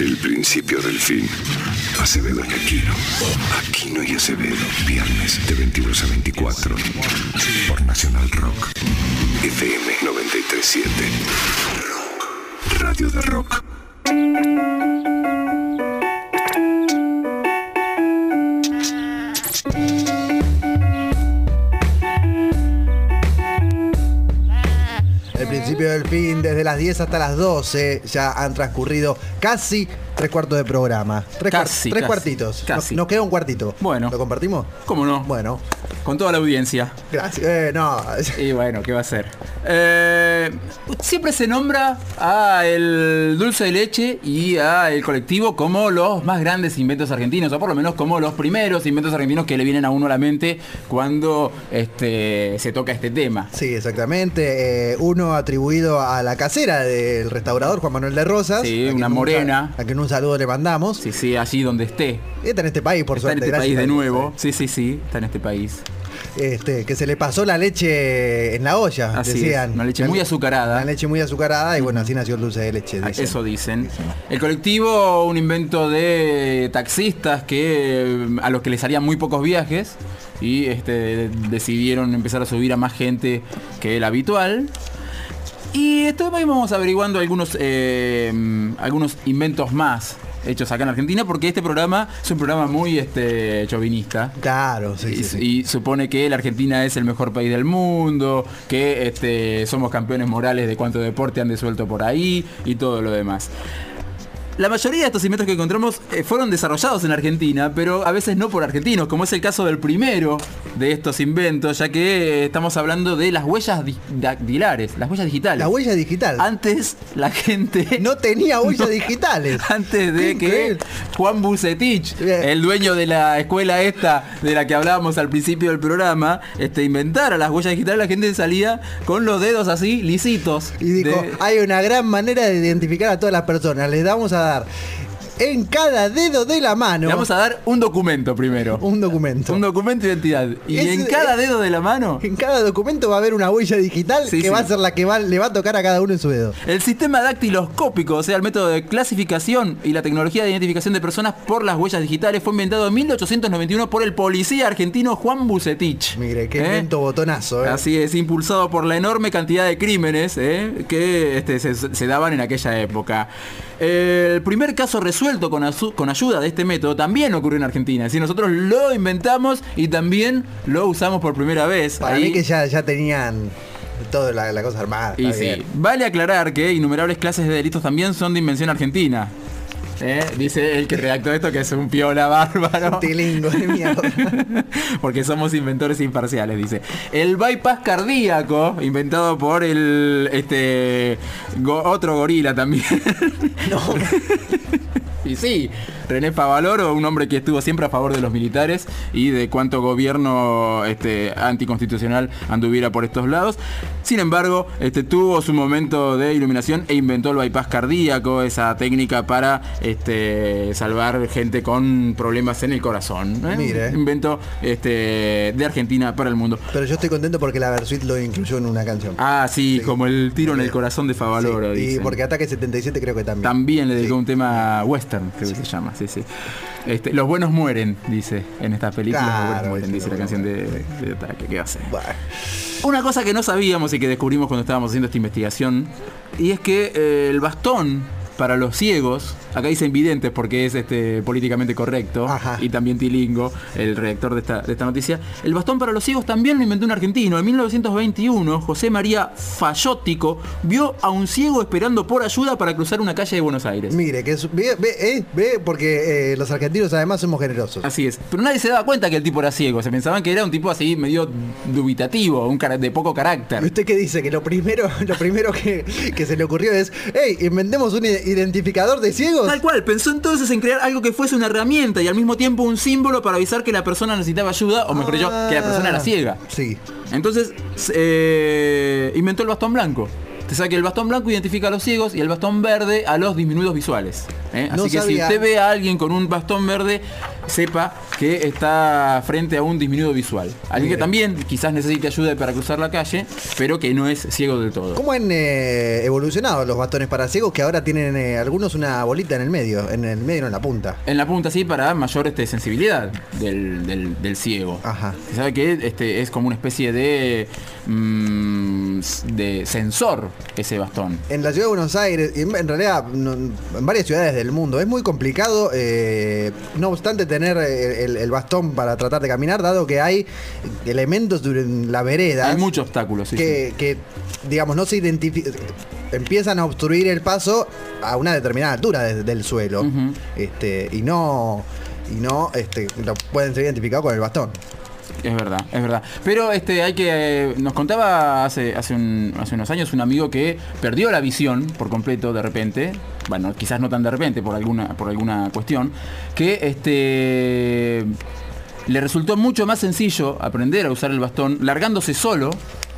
El principio del fin. Acevedo y Aquino. Aquino y Acevedo. Viernes de 22 a 24. Por Nacional Rock. FM 937. Rock. Radio de Rock. Principio del fin, desde las 10 hasta las 12, ya han transcurrido casi tres cuartos de programa. Tres, Casi, tres casi, cuartitos. casi. Nos, nos queda un cuartito. Bueno. ¿Lo compartimos? ¿Cómo no? Bueno, Con toda la audiencia. gracias. Eh, no, Y bueno, ¿qué va a ser? Eh, siempre se nombra a el dulce de leche y a el colectivo como los más grandes inventos argentinos, o por lo menos como los primeros inventos argentinos que le vienen a uno a la mente cuando este, se toca este tema. Sí, exactamente. Eh, uno atribuido a la casera del restaurador Juan Manuel de Rosas. Sí, una un- morena. A quien un saludo le mandamos. Sí, sí, allí donde esté. Está en este país, por está en este gracias país de nuevo. Sí, sí, sí, está en este país. Este, que se le pasó la leche en la olla, Así es, decían. una leche muy azucarada. Una leche muy azucarada y bueno, así nació el dulce de leche. Ah, dicen. Eso dicen. El colectivo, un invento de taxistas que a los que les harían muy pocos viajes y este, decidieron empezar a subir a más gente que el habitual. Y estuvimos averiguando algunos, eh, algunos inventos más hechos acá en Argentina porque este programa es un programa muy este, chauvinista. Claro, sí, sí, Y, sí. y supone que la Argentina es el mejor país del mundo, que este, somos campeones morales de cuánto deporte han desuelto por ahí y todo lo demás. La mayoría de estos inventos que encontramos eh, fueron desarrollados en Argentina, pero a veces no por argentinos, como es el caso del primero de estos inventos, ya que eh, estamos hablando de las huellas dactilares, las huellas digitales. La huella digital. Antes la gente No tenía huellas digitales. antes de que. Juan Bucetich, el dueño de la escuela esta de la que hablábamos al principio del programa, este, inventara las huellas digitales, la gente salía con los dedos así, lisitos. Y dijo, de- hay una gran manera de identificar a todas las personas. Les vamos a dar en cada dedo de la mano Le vamos a dar un documento primero. un documento. Un documento de identidad. Y en cada dedo de la mano, en cada documento va a haber una huella digital Sí, que sí. va a ser la que va- le va a tocar a cada uno en su dedo. el sistema dactiloscópico, o sea, el método de clasificación y la tecnología de identificación de personas por las huellas digitales, fue inventado en 1891 por el policía argentino Juan Bucetich. Mire, qué ¿Eh? botonazo. ¿eh? Así es, impulsado por la enorme cantidad de crímenes ¿eh? que este, se, se daban en aquella época. El primer caso resuelto con, ayuda de este método también ocurrió en Argentina. Es decir, nosotros lo inventamos y también lo usamos por primera vez. Para Ahí- mí que ya, ya tenían toda la, la cosa armada. y está sí, bien. vale aclarar que innumerables clases de delitos también son de invención argentina. ¿Eh? Dice el que redactó esto que es un piola bárbaro. Un tilingo de mierda. Porque somos inventores imparciales, dice. El bypass cardíaco, inventado por el este go- otro gorila también. No, y sí, René Favaloro, un hombre que estuvo siempre a favor de los militares y de cuánto gobierno este, anticonstitucional anduviera por estos lados. Sin embargo, este, tuvo su momento de iluminación e inventó el bypass cardíaco, esa técnica para este, salvar gente con problemas en el corazón. ¿eh? Mire. Un invento este, de Argentina para el mundo. pero yo estoy contento porque la Versuit lo incluyó en una canción. Ah, sí, Sí. como el tiro en el corazón de Favaloro. Sí, y porque Ataque 77 creo que también. También le dedicó un tema western, creo que se llama, sí, sí. Este, los buenos mueren, dice, en esta película. los buenos mueren, dice, la canción de, de ataque. ¿Qué va a? Bueno, Una cosa que no sabíamos y que descubrimos cuando estábamos haciendo esta investigación, y es que eh, el bastón para los ciegos, acá dicen videntes porque es este, políticamente correcto, Ajá. y también Tilingo, el redactor de esta, de esta noticia, el bastón para los ciegos también lo inventó un argentino. En 1921, José María Fallótico vio a un ciego esperando por ayuda para cruzar una calle de Buenos Aires. mire, que es, ve, ve, eh, ve, porque eh, los argentinos además somos generosos. Así es. Pero nadie se daba cuenta que el tipo era ciego. Se pensaban que era un tipo así medio dubitativo, un de poco ¿Y carácter. usted qué dice? Que lo primero, lo primero que, que se le ocurrió es, hey, inventemos un identificador de ciegos. Tal cual, pensó entonces en crear algo que fuese una herramienta y al mismo tiempo un símbolo para avisar que la persona necesitaba ayuda, o mejor dicho, que la persona era ciega. Sí. Entonces, eh, inventó el bastón blanco. Te sabe que el bastón blanco identifica a los ciegos y el bastón verde a los disminuidos visuales. ¿eh? Así No que sabía. si usted ve a alguien con un bastón verde, sepa que está frente a un disminuido visual. Alguien que también quizás necesite ayuda para cruzar la calle, pero que no es ciego del todo. ¿Cómo han eh, evolucionado los bastones para ciegos que ahora tienen eh, algunos una bolita en el medio? En el medio, no en la punta. En la punta sí, para mayor este, sensibilidad del, del- del ciego. Ajá. Se sabe que este, es como una especie de, mm, de sensor ese bastón. En la ciudad de Buenos Aires, en en realidad no- en varias ciudades del mundo, es muy complicado, eh, no obstante, tener eh, el, el bastón para tratar de caminar, dado que hay elementos en la vereda Hay muchos obstáculos. sí, que, que, digamos, no se identifican, empiezan a obstruir el paso a una determinada altura de- del suelo. Este, y no, y no este, lo pueden ser identificados con el bastón. Es verdad, es verdad. Pero este hay que eh, nos contaba hace hace, un- hace unos años un amigo que perdió la visión por completo de repente. Bueno, quizás no tan de repente por alguna por alguna cuestión que este le resultó mucho más sencillo aprender a usar el bastón largándose solo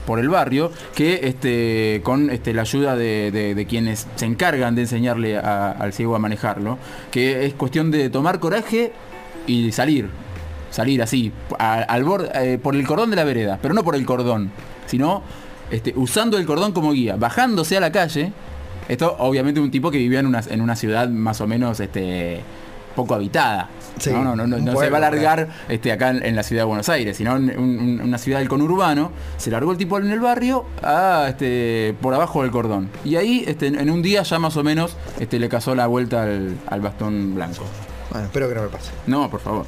por el barrio que este con este, la ayuda de, quienes se encargan de enseñarle al ciego a manejarlo que es cuestión de tomar coraje y salir salir así a- al borde eh, por el cordón de la vereda pero no por el cordón sino este, usando el cordón como guía bajándose a la calle. Esto obviamente un tipo que vivía en una, en una ciudad más o menos este poco habitada Sí, no, no, no, no, un no se va a largar este, acá en, en la ciudad de Buenos Aires, sino en un- un- una ciudad del conurbano, se largó el tipo en el barrio a, este, por abajo del cordón. Y ahí este, en un día ya más o menos este, le casó la vuelta al, al bastón blanco. Bueno, espero que no me pase. No, por favor.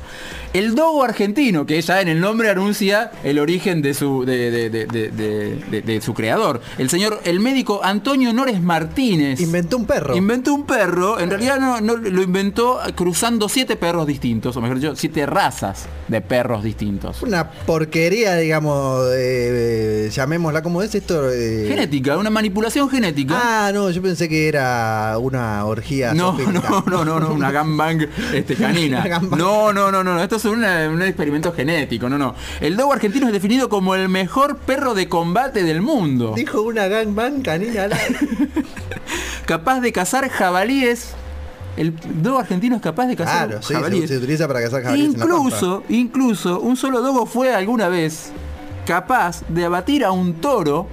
El dogo argentino, que ya en el nombre anuncia el origen de su, de, de- de- su creador. El señor, el médico Antonio Nores Martínez. Inventó un perro. Inventó un perro, en realidad no, no, lo inventó cruzando siete perros distintos, o mejor dicho, siete razas de perros distintos. Una porquería, digamos, eh, llamémosla como es esto. eh, Genética, una manipulación genética. Ah, no, yo pensé que era una orgía. No, no, no, no, no, una gangbang este, canina. No, no, no, no, esto es una- un experimento genético, no, no. El dogo argentino es definido como el mejor perro de combate del mundo. Dijo una gangbang canina. Capaz de cazar jabalíes. El dogo argentino es capaz de cazar Claro, sí, se, jabalíes. se utiliza para cazar jabalíes en la Incluso, incluso, un solo dogo fue alguna vez capaz de abatir a un toro,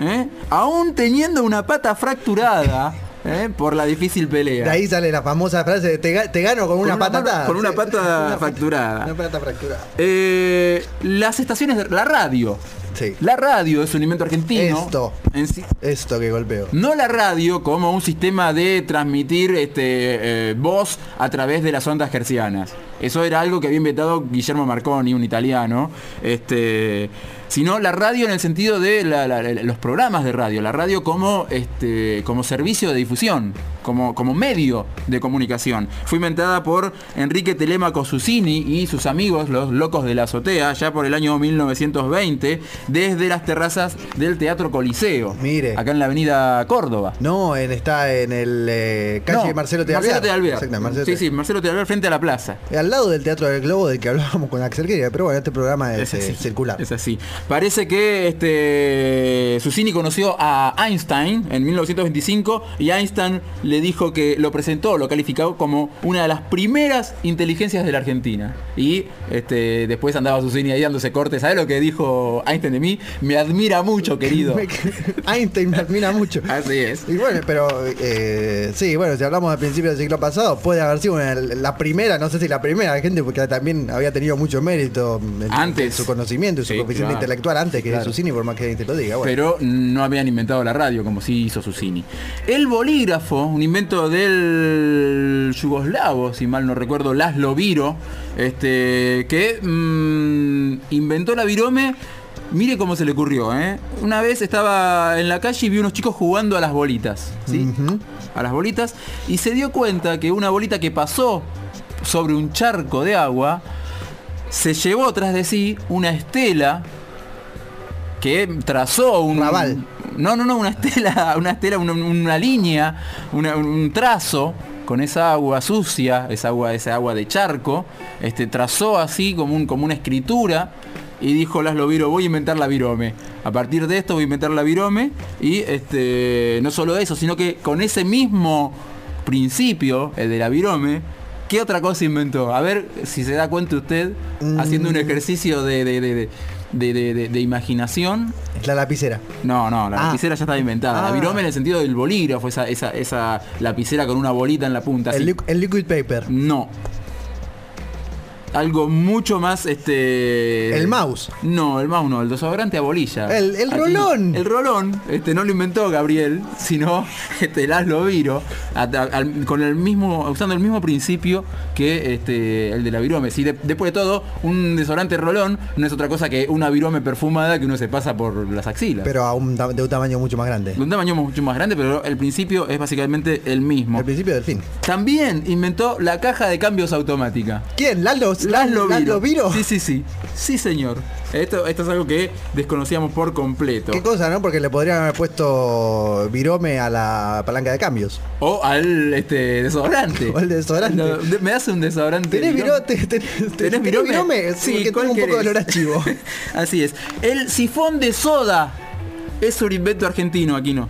¿eh? aún teniendo una pata fracturada ¿eh? por la difícil pelea. De ahí sale la famosa frase de te, te gano con, una, una pata mano- atada". con una pata Una fracturada. Una pata fracturada. Eh, las estaciones de la radio. Sí. La radio es un invento argentino. Esto. En sí- Esto que golpeo. no la radio como un sistema de transmitir este, eh, voz a través de las ondas hercianas. Eso era algo que había inventado Guillermo Marconi, un italiano. Este, sino la radio en el sentido de la- la- la- los programas de radio. La radio como, este, como servicio de difusión, como, como medio de comunicación. Fue inventada por Enrique Telemaco Susini y sus amigos, los locos de la azotea, ya por el año 1920, desde las terrazas del Teatro Coliseo. Mire. Acá en la avenida Córdoba. No, en, está en el eh, calle No, Marcelo Tealvear. Marcelo Tealvear. Exacto, Marcelo sí, sí, Marcelo Tealvear frente a la plaza. Al lado del Teatro del Globo del que hablábamos con Axel Queria, pero bueno, este programa es, Es eh, circular. Es así. Parece que este Susini conoció a Einstein en 1925 y Einstein le dijo que lo presentó, lo calificó como una de las primeras inteligencias de la Argentina. Y este, después andaba Susini ahí dándose cortes. ¿Sabes lo que dijo Einstein de mí? Me admira mucho, querido. Einstein me admira mucho. Así es. Y bueno, pero eh, sí, bueno, si hablamos al principio del siglo pasado, puede haber sido una- la primera, no sé si la primera gente, porque también había tenido mucho mérito en, Antes. en su conocimiento y su Sí, coeficiente claro. Intelectual antes que Claro. Susini, por más que te lo diga. Bueno. Pero no habían inventado la radio como sí hizo Susini. El bolígrafo, un invento del yugoslavo, si mal no recuerdo, Laszlo Viro, este, que mm, inventó la virome. Mire cómo se le ocurrió, ¿eh? Una vez estaba en la calle y vi unos chicos jugando a las bolitas, ¿sí? A las bolitas y se dio cuenta que una bolita que pasó sobre un charco de agua se llevó tras de sí una estela que trazó un Raval. No, no, no, una estela, una estela, una, una línea, una- un trazo con esa agua sucia, esa agua, esa agua de charco, este, trazó así como, un, como una escritura y dijo Laszlo Viro, voy a inventar la virome. A partir de esto voy a inventar la virome y este, no solo eso, sino que con ese mismo principio, el de la virome, ¿Qué otra cosa inventó? A ver si se da cuenta usted, haciendo un Mm. ejercicio de, de- de- de- de- de- de- imaginación. La lapicera. No, no, la Ah. lapicera ya estaba inventada. La Ah. virome en el sentido del bolígrafo, esa, esa, esa lapicera con una bolita en la punta. El, así. liqu- el liquid paper. No. Algo mucho más este. El mouse. No, el mouse no, el desodorante a bolilla. El- el Aquí- rolón. El rolón, este no lo inventó Gabriel, sino este Laszlo Viro, a- a- al- con el mismo, usando el mismo principio que este el de la virome. Si de- después de todo, un desodorante rolón no es otra cosa que una virome perfumada que uno se pasa por las axilas. Pero a un, de un tamaño mucho más grande. de un tamaño mucho más grande, pero el principio es básicamente el mismo. El principio del fin. También inventó la caja de cambios automática. ¿Quién? ¿Lalo? Laszlo ¿Lalo Viro? Sí, sí, sí. Sí, señor. Esto, esto es algo que desconocíamos por completo. Qué cosa, ¿no? Porque le podrían haber puesto virome a la palanca de cambios. O al este desodorante. O al desodorante. No, ¿Me hace un desodorante? ¿Tenés virome? ¿Tenés, tenés, ¿Tenés virome? Sí, porque ¿cuál tengo un poco de olor a chivo. Así es. El sifón de soda es un invento argentino, aquí no.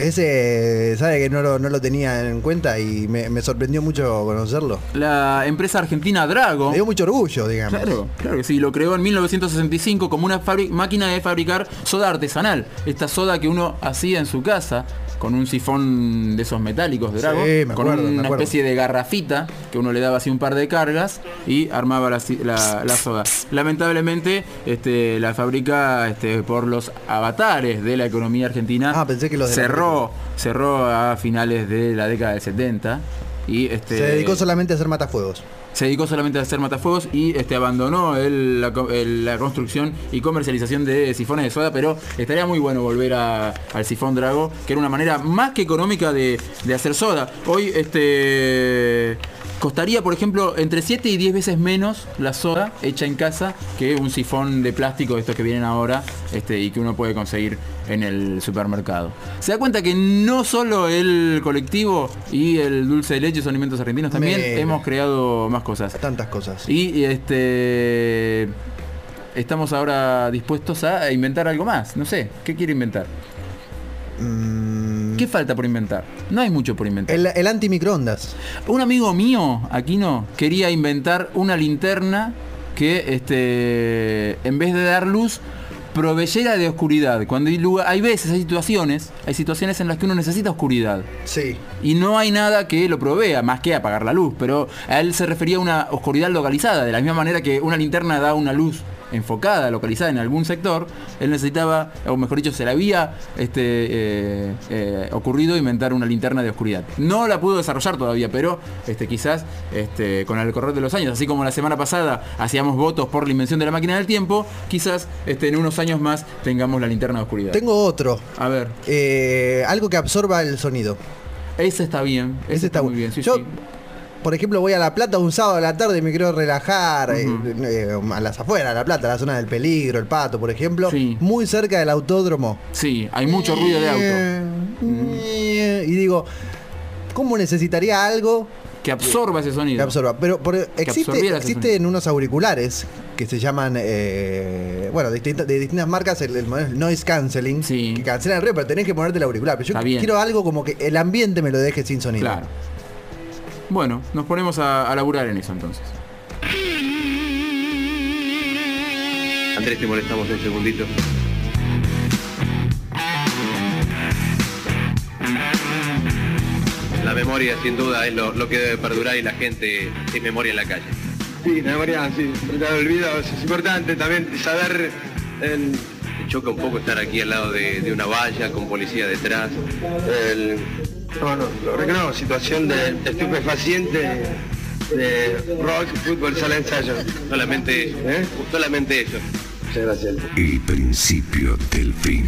Ese, sabe que no lo, no lo tenía en cuenta y me, me sorprendió mucho conocerlo. La empresa argentina Drago. Me dio mucho orgullo, digamos. Claro, claro que sí, lo creó en 1965 como una máquina de fabricar soda artesanal. Esta soda que uno hacía en su casa con un sifón de esos metálicos de Drago, Sí, me con acuerdo, una especie de garrafita que uno le daba así un par de cargas y armaba la, la-. Lamentablemente, este, la fábrica este, por los avatares de la economía argentina Ah, pensé que los de la cerró, cerró a finales de la década del 70 y este Se dedicó solamente a hacer matafuegos. se dedicó solamente a hacer matafuegos y este, abandonó el- la, co- el- la construcción y comercialización de sifones de soda, pero estaría muy bueno volver a- al sifón Drago, que era una manera más que económica de, de hacer soda. Hoy este costaría, por ejemplo, entre 7 y 10 veces menos la soda hecha en casa que un sifón de plástico de estos que vienen ahora este, y que uno puede conseguir en el supermercado. Se da cuenta que no solo el colectivo y el dulce de leche son alimentos argentinos, también hemos creado más cosas. Tantas cosas. Y este estamos ahora dispuestos a inventar algo más. No sé, ¿qué quiere inventar? Mm, ¿Qué falta por inventar? No hay mucho por inventar. el, el antimicroondas. Un amigo mío, aquí no, quería inventar una linterna que este en vez de dar luz proveyera de oscuridad. Cuando hay, lugar- hay veces, hay situaciones, hay situaciones en las que uno necesita oscuridad. Sí. Y no hay nada que lo provea, más que apagar la luz. Pero a él se refería a una oscuridad localizada, de la misma manera que una linterna da una luz enfocada, localizada en algún sector, él necesitaba, o mejor dicho, se le había este, eh, eh, ocurrido inventar una linterna de oscuridad. No la pudo desarrollar todavía, pero este, quizás este, con el correr de los años, así como la semana pasada hacíamos votos por la invención de la máquina del tiempo, quizás este, en unos años más tengamos la linterna de oscuridad. Tengo otro. A ver, Eh, algo que absorba el sonido. ese está bien, ese, Ese está, está muy bien. sí, Yo, sí. Por ejemplo, voy a La Plata un sábado a la tarde y me quiero relajar eh, eh, a las afueras, La Plata, la zona del peligro, el pato, por ejemplo, Sí. muy cerca del autódromo. Sí, hay mucho ruido de auto. Eh, Y digo, ¿cómo necesitaría algo Que absorba ese sonido. que absorba? Pero por- existe, existen unos auriculares que se llaman, eh, bueno, distintas- de distintas marcas, el, el noise canceling, Sí. que cancelan el ruido, pero tenés que ponerte el auricular. Pero yo Está bien. quiero algo como que el ambiente me lo deje sin sonido. Claro. Bueno, nos ponemos a, a laburar en eso entonces. Andrés, te molestamos un segundito. La memoria, sin duda, es lo, lo que debe perdurar y la gente es memoria en la calle. Sí, la memoria, sí, no olvido, es importante también saber el, Me choca un poco estar aquí al lado de, de una valla con policía detrás. el no, no, lo reconozco, situación de estupefaciente de rock, fútbol, sala de ensayo. Solamente, ¿Eh? solamente eso. Muchas gracias. El principio del fin.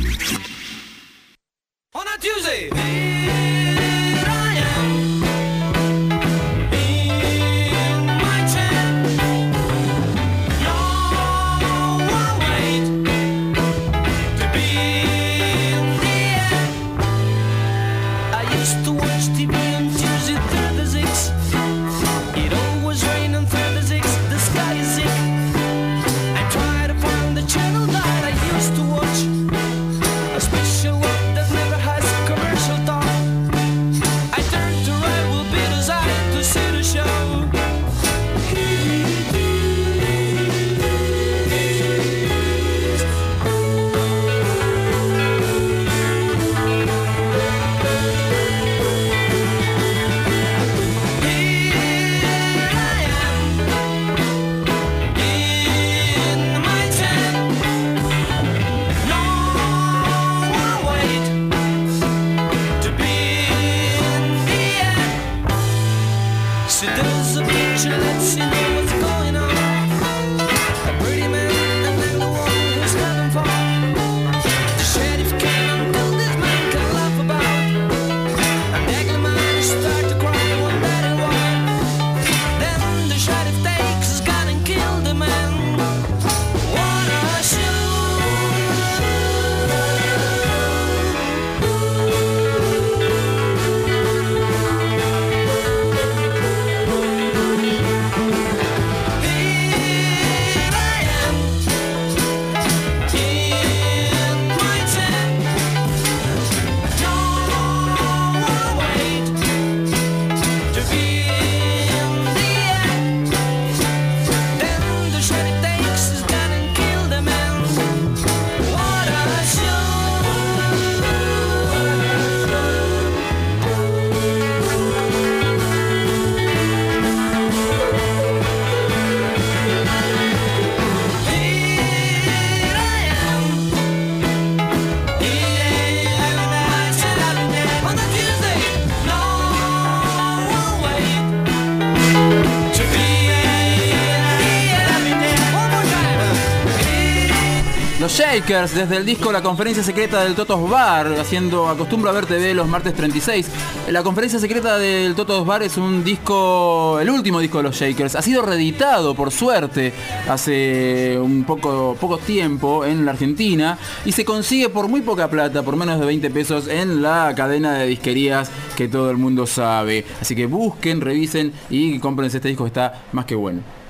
Desde el disco La Conferencia Secreta del Totos Bar, haciendo Acostumbro a ver TV los martes 36. La Conferencia Secreta del Totos Bar es un disco, el último disco de los Shakers. Ha sido reeditado, por suerte, hace un poco, poco tiempo en la Argentina y se consigue por muy poca plata, por menos de 20 pesos, en la cadena de disquerías que todo el mundo sabe. Así que busquen, revisen y cómprense este disco que está más que bueno.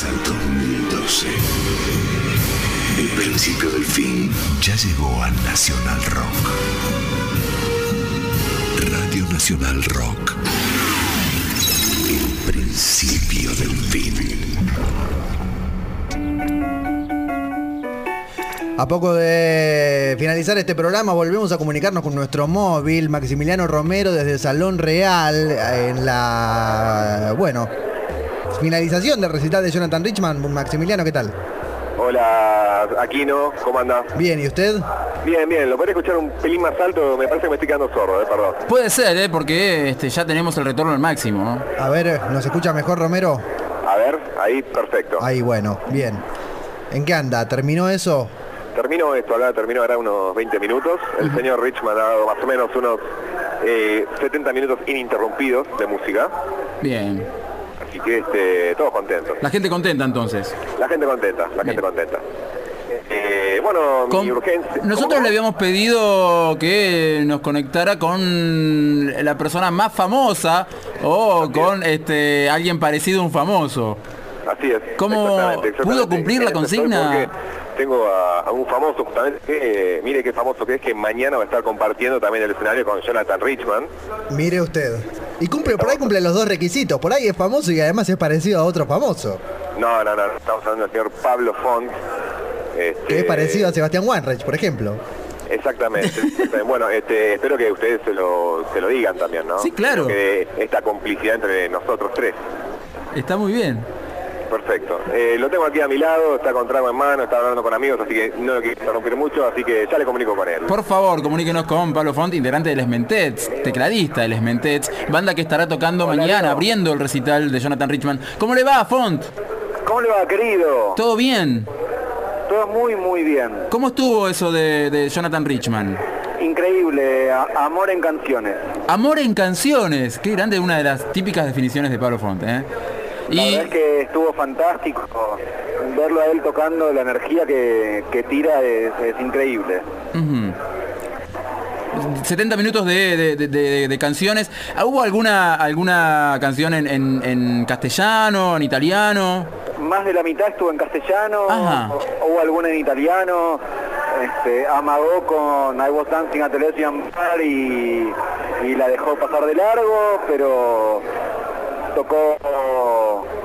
Al 2012. El principio del fin ya llegó a Nacional Rock. Radio Nacional Rock. El principio del fin. A poco de finalizar este programa, volvemos a comunicarnos con nuestro móvil, Maximiliano Romero, desde el Salón Real, en la. Bueno, finalización del recital de Jonathan Richman. Maximiliano, ¿qué tal? Hola, Aquino, ¿cómo andás? Bien, ¿y usted? Bien, bien, lo podría escuchar un pelín más alto, me parece que me estoy quedando sordo, eh, perdón. Puede ser, ¿eh? porque este, ya tenemos el retorno al máximo. ¿no? A ver, ¿nos escucha mejor Romero? A ver, ahí, perfecto. Ahí, bueno, bien. ¿En qué anda? ¿Terminó eso? Termino esto, ahora termino ahora unos 20 minutos. El señor Richman ha dado más o menos unos eh, 70 minutos ininterrumpidos de música. Bien. Así que este, todos contentos. La gente contenta entonces. La gente contenta, la gente contenta. Eh, bueno, Con- mi urgencia... Nosotros ¿Cómo? le habíamos pedido que nos conectara con la persona más famosa o con este alguien parecido a un famoso. Así es. ¿Cómo exactamente, exactamente. pudo cumplir la consigna? Tengo a, a un famoso justamente, que, eh, mire qué famoso que es, que mañana va a estar compartiendo también el escenario con Jonathan Richman. Mire usted. Y cumple, por ahí cumple los dos requisitos. Por ahí es famoso y además es parecido a otro famoso. No, no, no, estamos hablando del señor Pablo Font. este, Que es parecido a Sebastián Wanreich, por ejemplo. Exactamente. exactamente. bueno, este, espero que ustedes se lo, se lo digan también, ¿no? Sí, claro. Que esta complicidad entre nosotros tres. Está muy bien. Perfecto. Eh, lo tengo aquí a mi lado, está con trago en mano, está hablando con amigos, así que no lo quiero interrumpir mucho, así que ya le comunico con él. Por favor, comuníquenos con Pablo Font, integrante de Les Mentets, tecladista de Les Mentets, banda que estará tocando Hola, mañana, abriendo el recital de Jonathan Richman. ¿Cómo le va, Font? ¿Cómo le va, querido? ¿Todo bien? Todo muy, muy bien. ¿Cómo estuvo eso de, de Jonathan Richman? Increíble, amor en canciones. Amor en canciones. Qué grande, una de las típicas definiciones de Pablo Font. ¿eh? La Y verdad es que estuvo fantástico verlo a él tocando, la energía que, que tira es, es increíble. Ujú. 70 minutos de, de- de- de- de canciones. Ah, ¿Hubo alguna alguna canción en, en- en castellano, en italiano? Más de la mitad estuvo en castellano, Ajá. hubo alguna en italiano, este, amagó con I Was Dancing at the Lesbian Bar y, y la dejó pasar de largo, pero tocó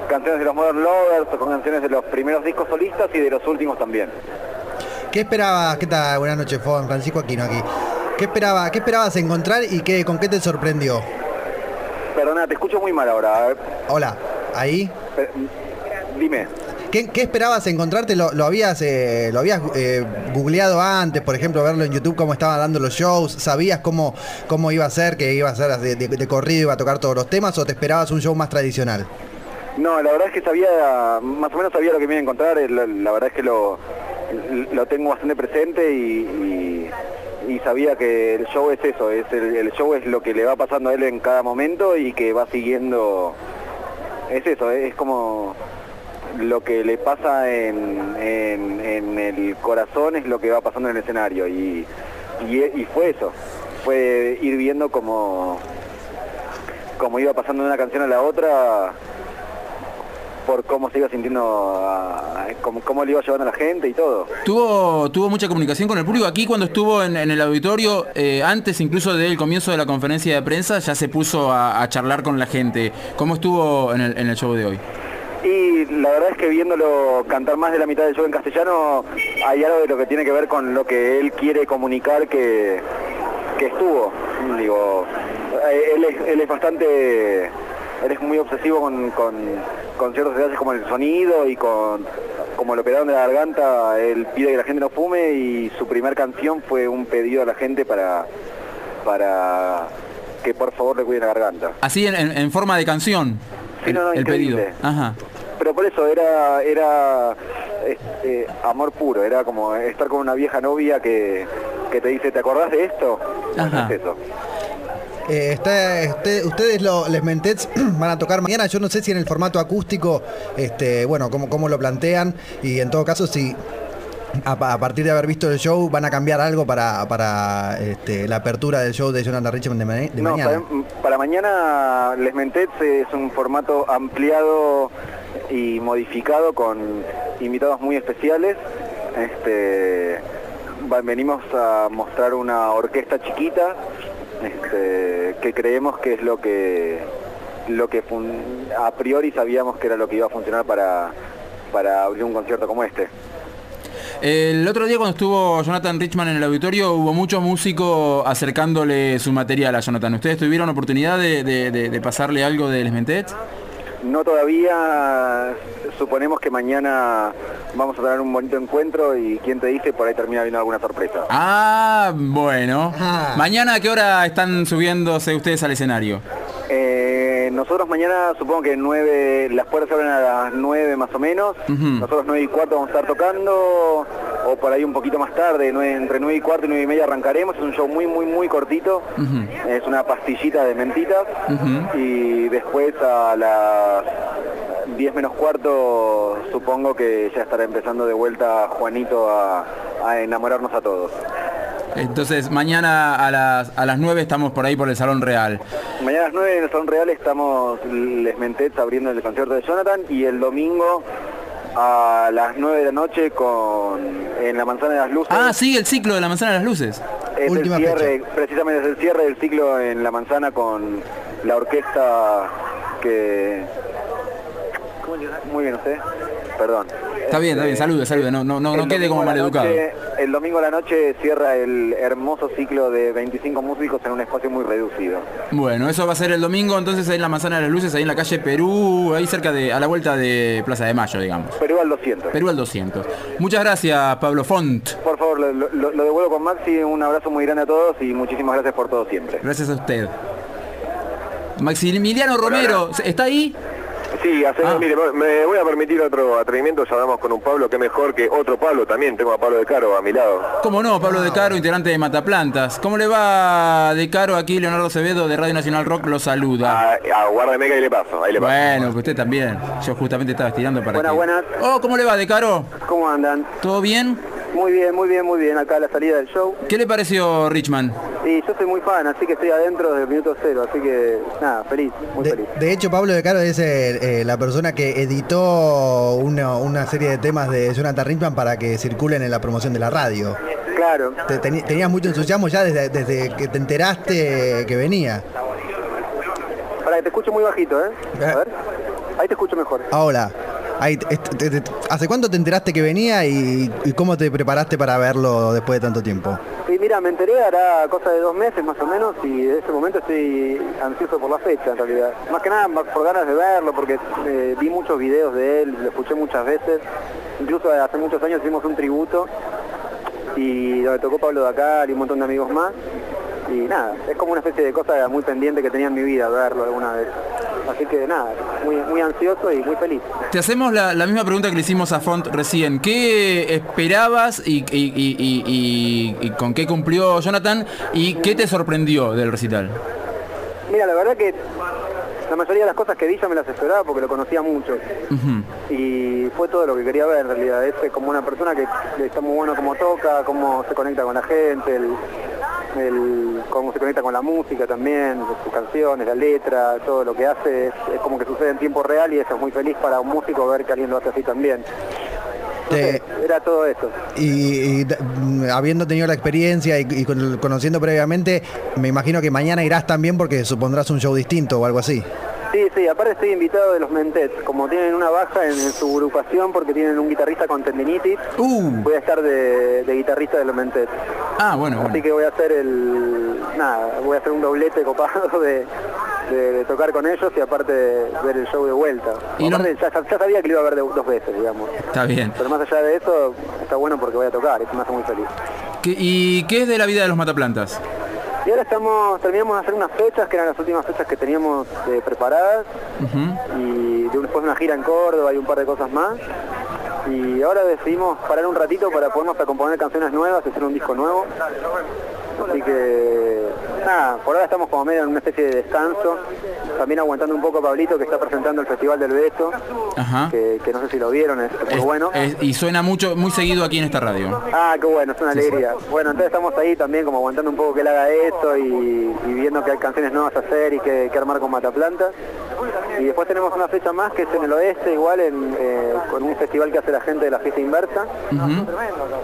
canciones de los Modern Lovers, tocó canciones de los primeros discos solistas y de los últimos también. ¿Qué esperabas? ¿Qué tal? Buenas noches, Fon. Francisco Aquino aquí. ¿Qué, esperaba, ¿Qué esperabas encontrar y qué, con qué te sorprendió? Perdona, te escucho muy mal ahora. Hola, ahí. pe- Dime. ¿Qué, esperabas encontrarte? ¿Lo, habías, eh, lo habías eh, googleado antes, por ejemplo, verlo en YouTube, cómo estaban dando los shows? ¿Sabías cómo, cómo iba a ser, que iba a ser de, de- de corrido, iba a tocar todos los temas, o te esperabas un show más tradicional? No, la verdad es que sabía, más o menos sabía lo que me iba a encontrar, la, verdad es que lo, lo tengo bastante presente y, y- sabía que el show es eso, es el show es lo que le va pasando a él en cada momento y que va siguiendo, es eso, es como lo que le pasa en, en- el corazón es lo que va pasando en el escenario y, y, fue eso, fue ir viendo como, como iba pasando de una canción a la otra por cómo se iba sintiendo, cómo, cómo le iba llevando a la gente y todo. Tuvo, tuvo mucha comunicación con el público. Aquí cuando estuvo en, el auditorio, eh, antes incluso del comienzo de la conferencia de prensa, ya se puso a, charlar con la gente. ¿Cómo estuvo en el show de hoy? Y la verdad es que viéndolo cantar más de la mitad del show en castellano, hay algo de lo que tiene que ver con lo que él quiere comunicar que, que estuvo. Digo, eh, él es, bastante, él es muy obsesivo con, con, ciertos detalles como el sonido y con como lo operaron de la garganta, él pide que la gente no fume y su primer canción fue un pedido a la gente para, para que por favor le cuiden la garganta. Así en forma de canción. Sí, no, no, el pedido. increíble. Ajá. Pero por eso era era este, amor puro, era como estar con una vieja novia que, que te dice, ¿te acordás de esto? Ajá. es eso. Eh, está- este- ustedes, lo- les Mentets, van a tocar mañana. Yo no sé si en el formato acústico, este, bueno, cómo, cómo lo plantean. Y en todo caso, si a, a partir de haber visto el show van a cambiar algo para, para este, la apertura del show de Jonathan Richman de, ma- de No, mañana. para, para mañana Les Mentets es un formato ampliado y modificado con invitados muy especiales. Este, venimos a mostrar una orquesta chiquita este, que creemos que es lo que lo que fun- a priori sabíamos que era lo que iba a funcionar para, para abrir un concierto como este. El otro día cuando estuvo Jonathan Richman en el auditorio hubo muchos músicos acercándole su material a Jonathan. ¿Ustedes tuvieron oportunidad de, pasarle algo de Les? No todavía, suponemos que mañana vamos a tener un bonito encuentro y quién te dice, por ahí termina viendo alguna sorpresa. Ah, bueno. Ah. Mañana a qué hora están subiéndose ustedes al escenario? Eh, nosotros mañana supongo que nueve, las puertas se abren a las 9 más o menos, nosotros 9 y cuarto vamos a estar tocando, o por ahí un poquito más tarde, entre 9 y cuarto y 9 y media arrancaremos, es un show muy muy muy cortito, es una pastillita de mentitas, y después a las 10 menos cuarto supongo que ya estará empezando de vuelta Juanito a, a enamorarnos a todos. Entonces mañana a las, a las 9 estamos por ahí por el Salón Real. Mañana a las 9 en el Salón Real estamos Les Mentets abriendo el concierto de Jonathan y el domingo a las 9 de la noche con en la Manzana de las Luces. Ah, sí, el ciclo de la manzana de las luces. es última el cierre, precisamente es el cierre del ciclo en la Manzana con la orquesta que... Muy bien usted, perdón. Está bien, está bien, salude, salude, no, no, no, no quede como maleducado. noche- El domingo a la noche cierra el hermoso ciclo de 25 músicos en un espacio muy reducido. Bueno, eso va a ser el domingo, entonces ahí en la manzana de las luces, ahí en la calle Perú, ahí cerca de, a la vuelta de Plaza de Mayo, digamos. Perú al 200. Perú al 200. Muchas gracias, Pablo Font. Por favor, lo, lo- lo devuelvo con Maxi, un abrazo muy grande a todos y muchísimas gracias por todo siempre. Gracias a usted. Maximiliano Romero, ¿está ahí? Sí, hacemos, Ah. mire, me voy a permitir otro atrevimiento, ya hablamos con un Pablo, que mejor que otro Pablo también, tengo a Pablo de Caro a mi lado. ¿Cómo no? Pablo De Caro, integrante de Mataplantas. ¿Cómo le va De Caro? Aquí Leonardo Acevedo de Radio Nacional Rock lo saluda. Ah, Aguárdeme que ahí le paso, ahí le paso. Bueno, que usted también. Yo justamente estaba estirando para Buenas, que... buenas. Oh, ¿cómo le va De Caro? ¿Cómo andan? ¿Todo bien? Muy bien, muy bien, muy bien. Acá a la salida del show. ¿Qué le pareció Richman? Y yo soy muy fan, así que estoy adentro desde el minuto cero, así que nada, feliz, muy De, feliz. de hecho, Pablo De Caro es eh, eh, la persona que editó una, una serie de temas de Jonathan Richman para que circulen en la promoción de la radio. Claro. Te- tenías mucho entusiasmo ya desde, desde que te enteraste que venía. Para que te escucho muy bajito, ¿eh? Eh. A ver. Ahí te escucho mejor. Ahora, ¿hace cuánto te enteraste que venía y, cómo te preparaste para verlo después de tanto tiempo? Y mira, me enteré hará cosa de dos meses más o menos y de ese momento estoy ansioso por la fecha en realidad. Más que nada por ganas de verlo porque eh, vi muchos videos de él, lo escuché muchas veces. Incluso hace muchos años hicimos un tributo y donde tocó Pablo Dacal y un montón de amigos más. Y nada, es como una especie de cosa muy pendiente que tenía en mi vida verlo alguna vez. Así que nada, muy, muy ansioso y muy feliz. Te hacemos la, la misma pregunta que le hicimos a Font recién. ¿Qué esperabas y, y- y- y- y- y con qué cumplió Jonathan? ¿Y qué te sorprendió del recital? Mira, la verdad que la mayoría de las cosas que vi ya me las esperaba porque lo conocía mucho. Y fue todo lo que quería ver en realidad. Es como una persona que está muy bueno como toca, cómo se conecta con la gente, el, el- cómo se conecta con la música también, sus canciones, la letra, todo lo que hace es, es como que sucede en tiempo real y eso es muy feliz para un músico ver que alguien lo hace así también. No Te- sé, era todo eso. Y, y mm, habiendo tenido la experiencia y, y con- conociendo previamente, me imagino que mañana irás también porque supondrás un show distinto o algo así. Sí, sí, aparte estoy invitado de los Mentets, como tienen una baja en, en su agrupación porque tienen un guitarrista con tendinitis, Uh, voy a estar de, de guitarrista de los Mentets. ah, bueno, Así bueno. que voy a hacer el. Nada, voy a hacer un doblete copado de, de- de tocar con ellos y aparte ver el show de vuelta. Y no- ya, ya sabía que lo iba a ver de- dos veces, digamos. Está bien. Pero más allá de eso, está bueno porque voy a tocar, eso me hace muy feliz. ¿Qué- ¿Y qué es de la vida de los mataplantas? Y ahora estamos, terminamos de hacer unas fechas, que eran las últimas fechas que teníamos eh, preparadas, Ujú. y de- después una gira en Córdoba y un par de cosas más. Y ahora decidimos parar un ratito para ponernos a componer canciones nuevas, hacer un disco nuevo. Así que, nada, por ahora estamos como medio en una especie de descanso. También aguantando un poco a Pablito que está presentando el Festival del Beso, Ajá. que, que no sé si lo vieron, es muy Es- bueno. es- y suena mucho, muy seguido aquí en esta radio. Ah, qué bueno, es una alegría. Bueno, entonces estamos ahí también como aguantando un poco que él haga esto y, y viendo que hay canciones nuevas a hacer y que, que armar con Mataplantas. Y después tenemos una fecha más que es en el oeste, igual en, eh, con un festival que hace la gente de la fiesta inversa.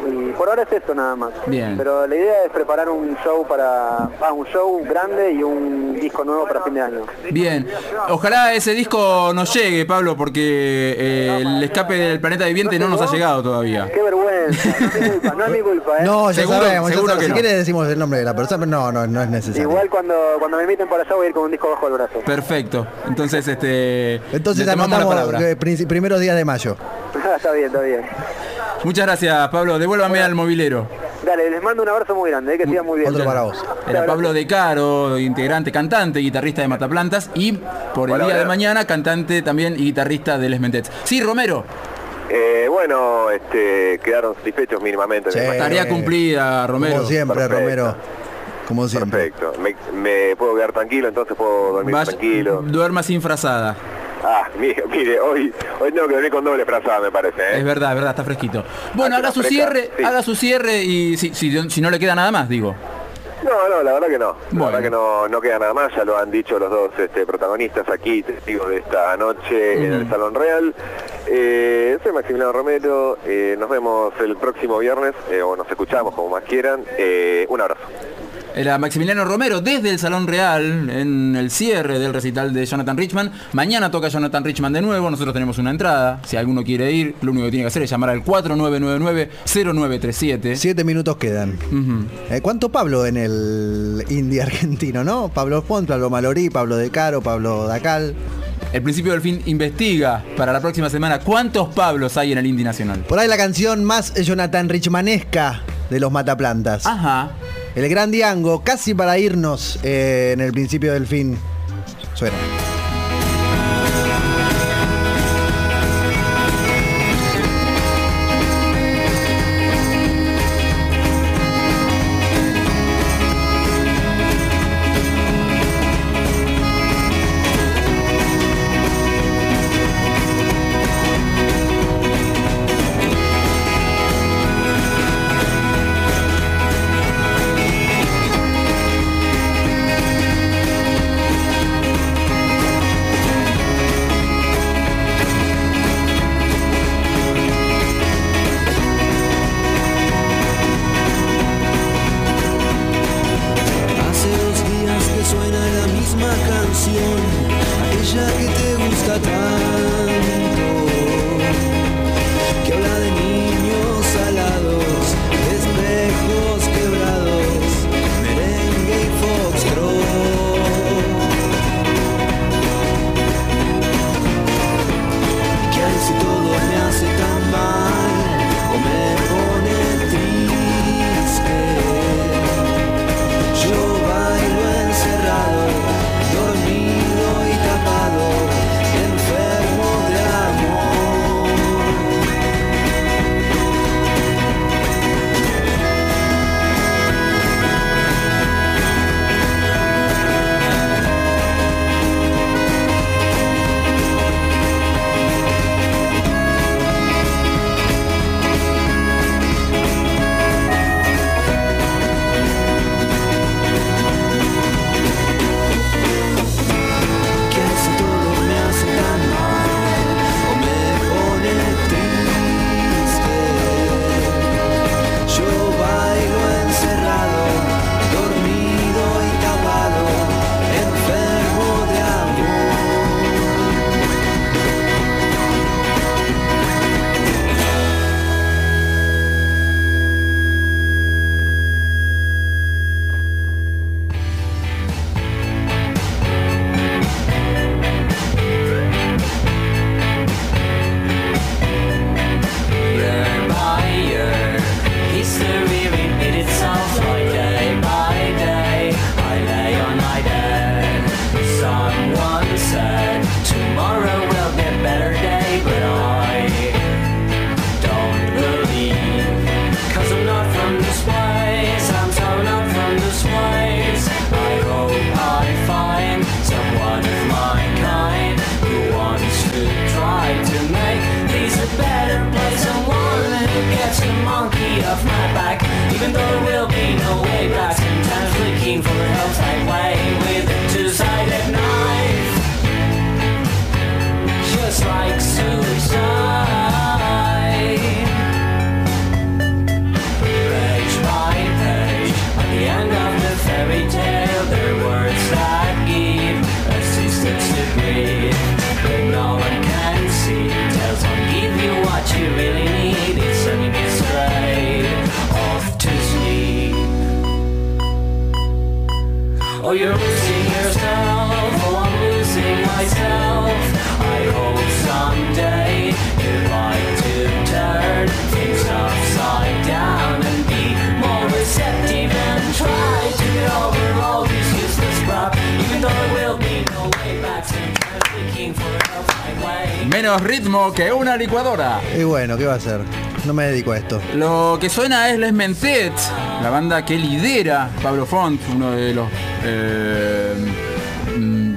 Y por ahora es esto nada más. Bien. Pero la idea es preparar un show para, ah, un show grande y un disco nuevo para fin de año. Bien, ojalá ese disco nos llegue, Pablo, porque eh, el escape del planeta viviente no nos ha llegado todavía. Qué vergüenza, no es mi culpa, no es mi culpa, ¿eh? No, ya Seguro- sabemos, ya seguro sabemos. que Si no. quieres decimos el nombre de la persona, pero no, no, no es necesario. Igual cuando, cuando me inviten para allá voy a ir con un disco bajo el brazo. Perfecto. Entonces, este. Entonces le tomamos la anotamos palabra. eh, primeros días de mayo. está bien, está bien. Muchas gracias, Pablo. Devuélvame al movilero. Dale, les mando un abrazo muy grande, eh, que sigan muy bien. Otro para vos. Era Pablo De Caro, integrante, cantante, guitarrista de Mataplantas y por el Hola, día de mañana cantante también y guitarrista de Les Mentets. Sí, Romero, Eh, bueno, este, quedaron satisfechos mínimamente. me Sí. tarea cumplida, Romero. Como siempre, Perfecto. Romero. Como siempre. Perfecto. Me, me puedo quedar tranquilo, entonces puedo dormir Vaya- tranquilo. duerma sin frazada. Ah, mire, mire, hoy, hoy tengo que dormir con doble frazada, me parece. ¿eh? Es verdad, es verdad, está fresquito. Bueno, Ah, haga su cierre, sí. haga su cierre y si, si, si no le queda nada más, digo. No, no, la verdad que no. La verdad que no, no queda nada más, ya lo han dicho los dos este, protagonistas aquí, testigos de esta noche en el Salón Real. Eh, soy Maximiliano Romero, eh, nos vemos el próximo viernes, eh, o nos escuchamos como más quieran. Eh, un abrazo. Era Maximiliano Romero desde el Salón Real en el cierre del recital de Jonathan Richman. Mañana toca Jonathan Richman de nuevo, nosotros tenemos una entrada. Si alguno quiere ir, lo único que tiene que hacer es llamar al 4999-0937. Siete minutos quedan. Ujú. Eh, ¿Cuánto Pablo en el indie argentino, no? Pablo Font, Pablo Malorí, Pablo De Caro, Pablo Dacal. El principio del fin investiga para la próxima semana cuántos Pablos hay en el Indie Nacional. Por ahí la canción más Jonathan Richmanesca de los Mataplantas. Ajá. El gran Diango, casi para irnos eh, en el principio del fin. Suena. Menos ritmo que una licuadora. Y bueno, ¿qué va a hacer? No me dedico a esto. Lo que suena es Les Mentet, la banda que lidera Pablo Font, uno de los eh, mm,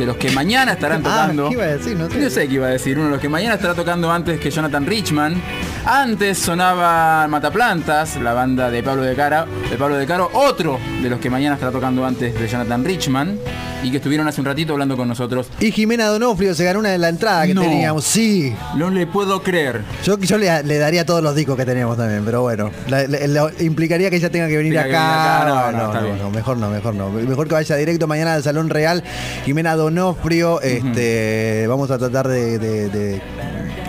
de los que mañana estarán Ah, tocando. ¿qué iba a decir? No sé. Yo sé qué iba a decir, uno de los que mañana estará tocando antes que Jonathan Richman. Antes sonaba Mataplantas, la banda de Pablo de Cara, de Pablo de Caro, otro de los que mañana estará tocando antes de Jonathan Richman y que estuvieron hace un ratito hablando con nosotros. Y Jimena Donofrio se ganó una de la entrada que No. teníamos. Sí. No le puedo creer. Yo, yo le, le daría todos los discos que teníamos también, pero bueno. la- la- la- implicaría que ella tenga que venir Tenga que acá. venir acá, no, No, no, está no, bien. no, mejor no, mejor no. Mejor que vaya directo mañana al Salón Real. Jimena Donofrio, este, vamos a tratar de- de- de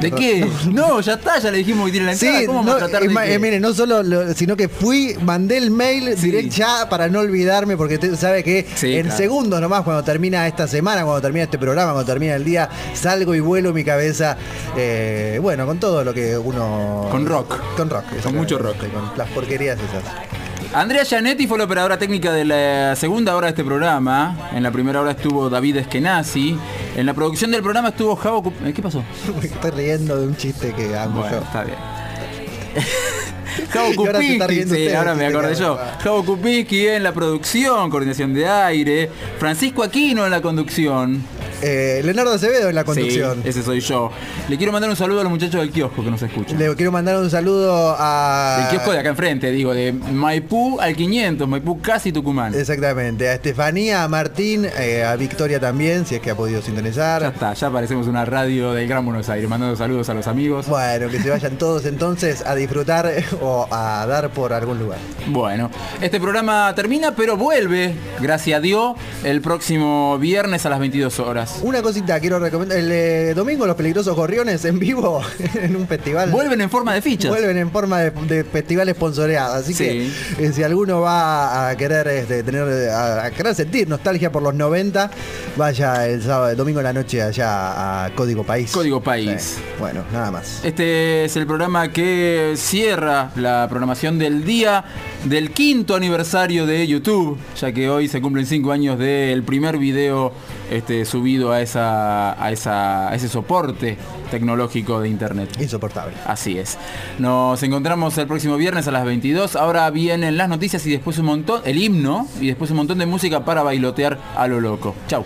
¿De qué? No, ya está, ya le dijimos que tiene la entrada. Sí, ¿Cómo no, vamos a tratar es de eh, mire, no solo, lo- sino que fui, mandé el mail Sí. directo ya para no olvidarme, porque usted sabe que Sí, en claro. segundos nomás, cuando termina esta semana, cuando termina este programa, cuando termina el día, salgo y vuelo mi cabeza, eh, bueno, con todo lo que uno... Con rock. Con rock. Con mucho rock. Con las porquerías esas. Andrea Gianetti fue la operadora técnica de la segunda hora de este programa. En la primera hora estuvo David Eskenazi. En la producción del programa estuvo Javo... Eh, ¿Qué pasó? Me estoy riendo de un chiste que hago Bueno, yo. está bien. Javo Kupinski, sí, ahora me acordé yo. Javo Kupinski en la producción, coordinación de aire. Francisco Aquino en la conducción. Eh, Leonardo Acevedo en la Sí, conducción. ese soy yo. Le quiero mandar un saludo a los muchachos del kiosco que nos escuchan. Le quiero mandar un saludo a... El kiosco de acá enfrente, digo, de Maipú al 500, Maipú casi Tucumán. Exactamente, a Estefanía, a Martín, eh, a Victoria también, si es que ha podido Ya sintonizar. está, ya parecemos una radio del Gran Buenos Aires, mandando saludos a los amigos. Bueno, que se vayan todos entonces a disfrutar eh, o a dar por algún lugar. Bueno, este programa termina, pero vuelve, gracias a Dios, el próximo viernes a las 22 horas. Una cosita quiero recomendar, el eh, domingo los peligrosos gorriones en vivo en un festival. Vuelven en forma de fichas. Vuelven en forma de, de festival esponsoreado, así Sí. que eh, si alguno va a querer este, tener a, a querer sentir nostalgia por los 90, vaya el sábado, el domingo en la noche allá a Código País. Código País. Sí. Bueno, nada más. Este es el programa que cierra la programación del día del quinto aniversario de YouTube, ya que hoy se cumplen cinco años del primer video este, subido a, esa, a, esa, a ese soporte tecnológico de internet. Insoportable. Así es. Nos encontramos el próximo viernes a las 22. Ahora vienen las noticias y después un montón, el himno y después un montón de música para bailotear a lo loco. Chau.